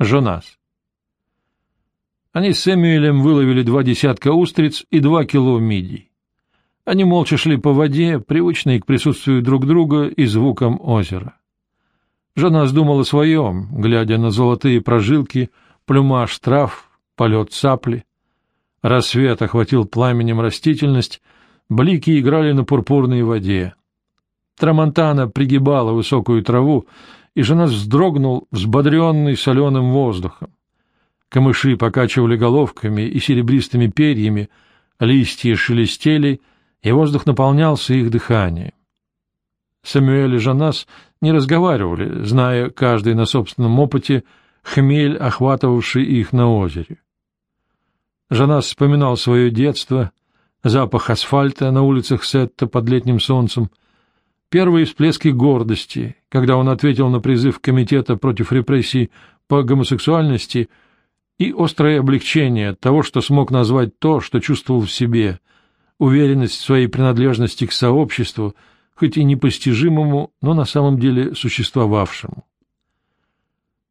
Жонас. Они с Сэмюэлем выловили два десятка устриц и два кило мидий. Они молча шли по воде, привычные к присутствию друг друга и звукам озера. Жена думала о своем, глядя на золотые прожилки, плюмаж трав, полет цапли. Рассвет охватил пламенем растительность, блики играли на пурпурной воде. Трамонтана пригибала высокую траву, и жена вздрогнул, взбодренный соленым воздухом. Камыши покачивали головками и серебристыми перьями, листья шелестели, и воздух наполнялся их дыханием. Самуэль и Жанас не разговаривали, зная каждый на собственном опыте хмель, охватывавший их на озере. Жанас вспоминал свое детство, запах асфальта на улицах Сетта под летним солнцем, первые всплески гордости, когда он ответил на призыв Комитета против репрессий по гомосексуальности — и острое облегчение от того, что смог назвать то, что чувствовал в себе, уверенность в своей принадлежности к сообществу, хоть и непостижимому, но на самом деле существовавшему.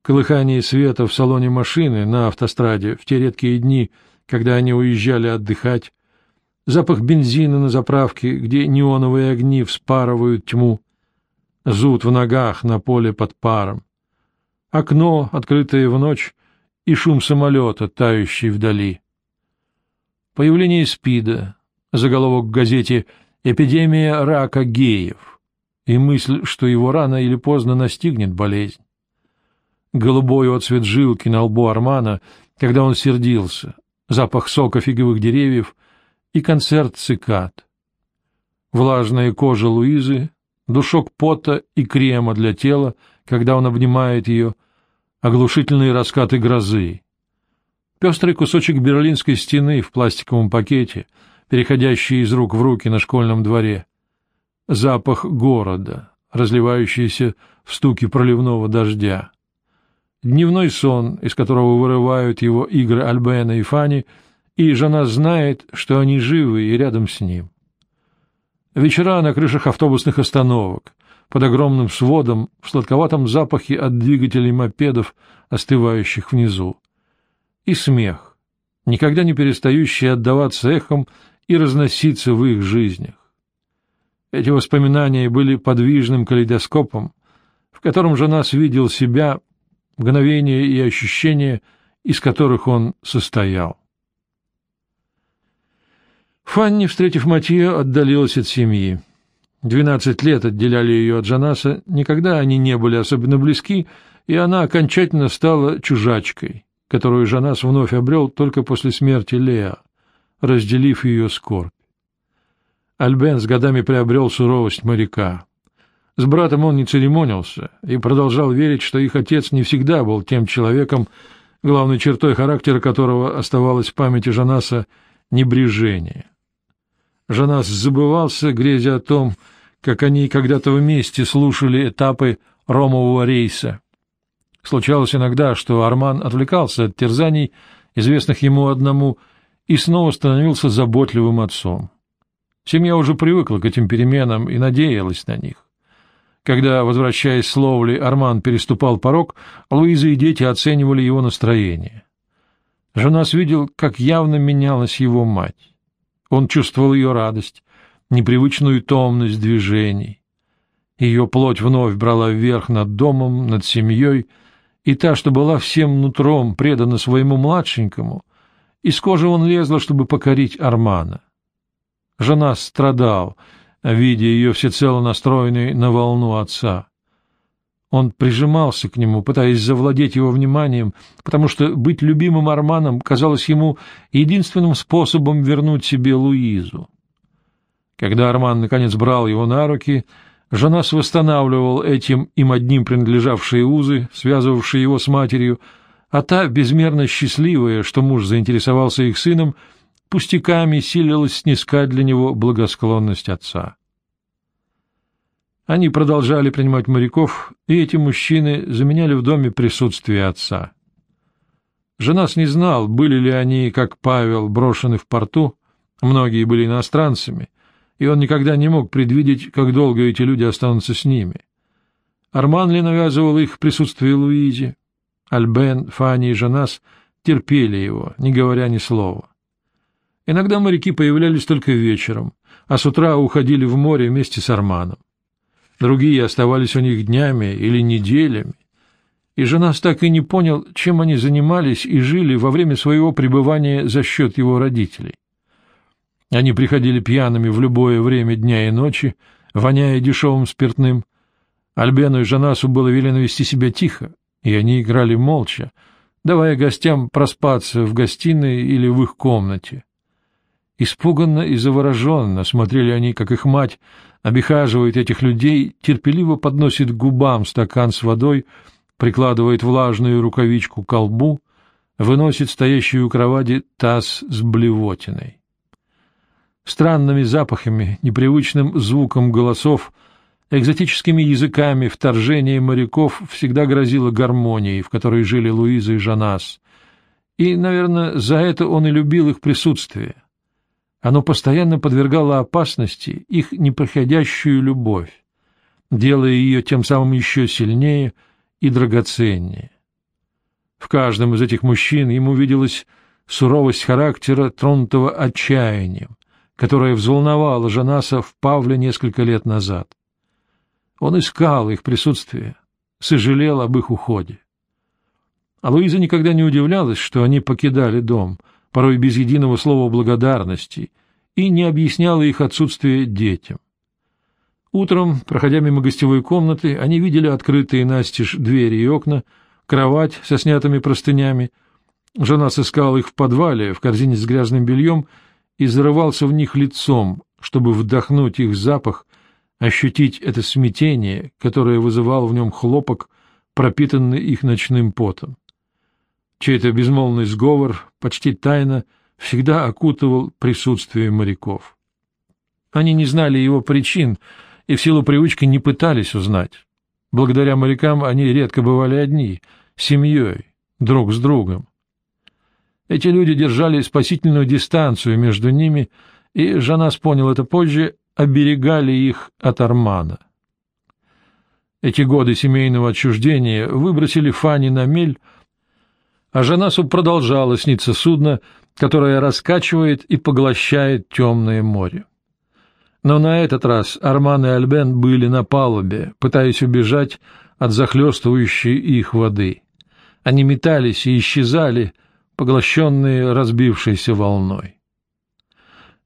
Колыхание света в салоне машины на автостраде в те редкие дни, когда они уезжали отдыхать, запах бензина на заправке, где неоновые огни вспарывают тьму, зуд в ногах на поле под паром, окно, открытое в ночь, и шум самолета, тающий вдали. Появление СПИДа, заголовок в газете «Эпидемия рака геев» и мысль, что его рано или поздно настигнет болезнь. Голубой отцвет жилки на лбу Армана, когда он сердился, запах сока фиговых деревьев и концерт цикад. Влажная кожа Луизы, душок пота и крема для тела, когда он обнимает ее — оглушительные раскаты грозы. Пестрый кусочек берлинской стены в пластиковом пакете, переходящий из рук в руки на школьном дворе. Запах города, разливающийся в стуке проливного дождя. Дневной сон, из которого вырывают его игры Альбена и Фани, и жена знает, что они живы и рядом с ним. Вечера на крышах автобусных остановок, под огромным сводом в сладковатом запахе от двигателей мопедов, остывающих внизу. И смех, никогда не перестающий отдаваться эхом и разноситься в их жизнях. Эти воспоминания были подвижным калейдоскопом, в котором Жанас видел себя, мгновения и ощущения, из которых он состоял. Фанни, встретив Матье, отдалилась от семьи. Двенадцать лет отделяли ее от Джанаса, никогда они не были особенно близки, и она окончательно стала чужачкой, которую Жанас вновь обрел только после смерти Леа, разделив ее скорбь. Альбен с годами приобрел суровость моряка. С братом он не церемонился и продолжал верить, что их отец не всегда был тем человеком, главной чертой характера которого оставалось в памяти Жанаса небрежение. Жанас забывался, грезя о том, как они когда-то вместе слушали этапы ромового рейса. Случалось иногда, что Арман отвлекался от терзаний, известных ему одному, и снова становился заботливым отцом. Семья уже привыкла к этим переменам и надеялась на них. Когда, возвращаясь с ловли, Арман переступал порог, Луиза и дети оценивали его настроение. Женас видел, как явно менялась его мать. Он чувствовал ее радость, непривычную томность движений. Ее плоть вновь брала вверх над домом, над семьей, и та, что была всем нутром предана своему младшенькому, из кожи он лезла, чтобы покорить Армана. Жена страдал, видя ее всецело настроенной на волну отца. Он прижимался к нему, пытаясь завладеть его вниманием, потому что быть любимым Арманом казалось ему единственным способом вернуть себе Луизу. Когда Арман наконец брал его на руки, Жанас восстанавливал этим им одним принадлежавшие узы, связывавшие его с матерью, а та, безмерно счастливая, что муж заинтересовался их сыном, пустяками силилась снискать для него благосклонность отца. Они продолжали принимать моряков, и эти мужчины заменяли в доме присутствие отца. Женас не знал, были ли они, как Павел, брошены в порту, многие были иностранцами, и он никогда не мог предвидеть, как долго эти люди останутся с ними. Арман ли навязывал их присутствие Луизе? Альбен, Фанни и Жанас терпели его, не говоря ни слова. Иногда моряки появлялись только вечером, а с утра уходили в море вместе с Арманом. Другие оставались у них днями или неделями, и Жанас так и не понял, чем они занимались и жили во время своего пребывания за счет его родителей. Они приходили пьяными в любое время дня и ночи, воняя дешевым спиртным. Альбену и Жанасу было велено вести себя тихо, и они играли молча, давая гостям проспаться в гостиной или в их комнате. Испуганно и завороженно смотрели они, как их мать обихаживает этих людей, терпеливо подносит к губам стакан с водой, прикладывает влажную рукавичку к колбу, выносит стоящую у кровати таз с блевотиной. Странными запахами, непривычным звуком голосов, экзотическими языками вторжение моряков всегда грозило гармонией, в которой жили Луиза и Жанас. И, наверное, за это он и любил их присутствие. Оно постоянно подвергало опасности их непроходящую любовь, делая ее тем самым еще сильнее и драгоценнее. В каждом из этих мужчин ему виделась суровость характера, тронутого отчаянием, которая взволновала Жанаса в Павле несколько лет назад. Он искал их присутствие, сожалел об их уходе. А Луиза никогда не удивлялась, что они покидали дом — порой без единого слова благодарности, и не объясняла их отсутствие детям. Утром, проходя мимо гостевой комнаты, они видели открытые настежь двери и окна, кровать со снятыми простынями. Жена сыскала их в подвале, в корзине с грязным бельем, и зарывался в них лицом, чтобы вдохнуть их запах, ощутить это смятение, которое вызывал в нем хлопок, пропитанный их ночным потом. Чей-то безмолвный сговор, почти тайно, всегда окутывал присутствие моряков. Они не знали его причин и в силу привычки не пытались узнать. Благодаря морякам они редко бывали одни, семьей, друг с другом. Эти люди держали спасительную дистанцию между ними, и, Жанас понял это позже, оберегали их от Армана. Эти годы семейного отчуждения выбросили Фани на мель, а Жанасу продолжало сниться судно, которое раскачивает и поглощает темное море. Но на этот раз Арман и Альбен были на палубе, пытаясь убежать от захлестывающей их воды. Они метались и исчезали, поглощенные разбившейся волной.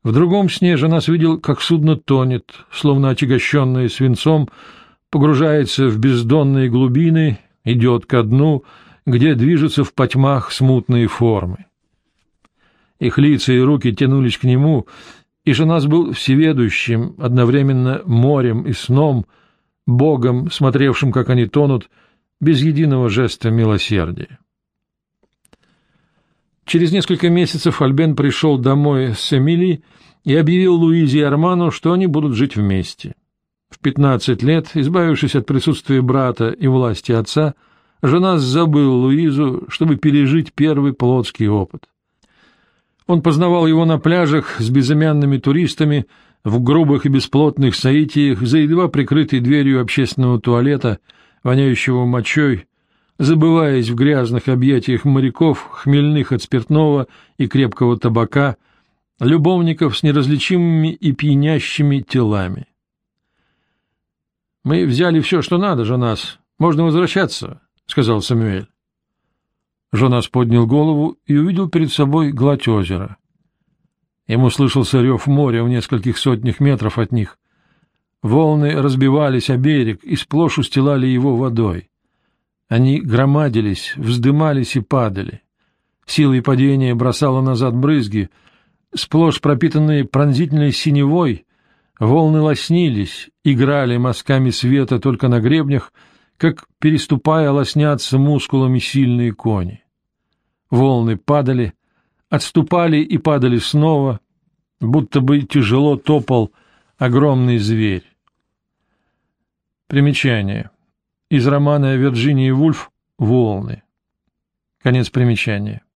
В другом сне Жанас видел, как судно тонет, словно отягощенное свинцом, погружается в бездонные глубины, идет ко дну — где движутся в потьмах смутные формы. Их лица и руки тянулись к нему, и же нас был всеведущим, одновременно морем и сном, Богом, смотревшим, как они тонут, без единого жеста милосердия. Через несколько месяцев Альбен пришел домой с Эмили и объявил Луизе и Арману, что они будут жить вместе. В пятнадцать лет, избавившись от присутствия брата и власти отца, Жена забыл Луизу, чтобы пережить первый плотский опыт. Он познавал его на пляжах с безымянными туристами, в грубых и бесплотных соитиях, за едва прикрытой дверью общественного туалета, воняющего мочой, забываясь в грязных объятиях моряков, хмельных от спиртного и крепкого табака, любовников с неразличимыми и пьянящими телами. «Мы взяли все, что надо же нас. Можно возвращаться», — сказал Самуэль. Жонас поднял голову и увидел перед собой гладь озера. Ему слышался рев моря в нескольких сотнях метров от них. Волны разбивались о берег и сплошь устилали его водой. Они громадились, вздымались и падали. Силой падения бросало назад брызги, сплошь пропитанные пронзительной синевой, волны лоснились, играли мазками света только на гребнях, как, переступая, лоснятся мускулами сильные кони. Волны падали, отступали и падали снова, будто бы тяжело топал огромный зверь. Примечание. Из романа Вирджинии Вульф «Волны». Конец примечания.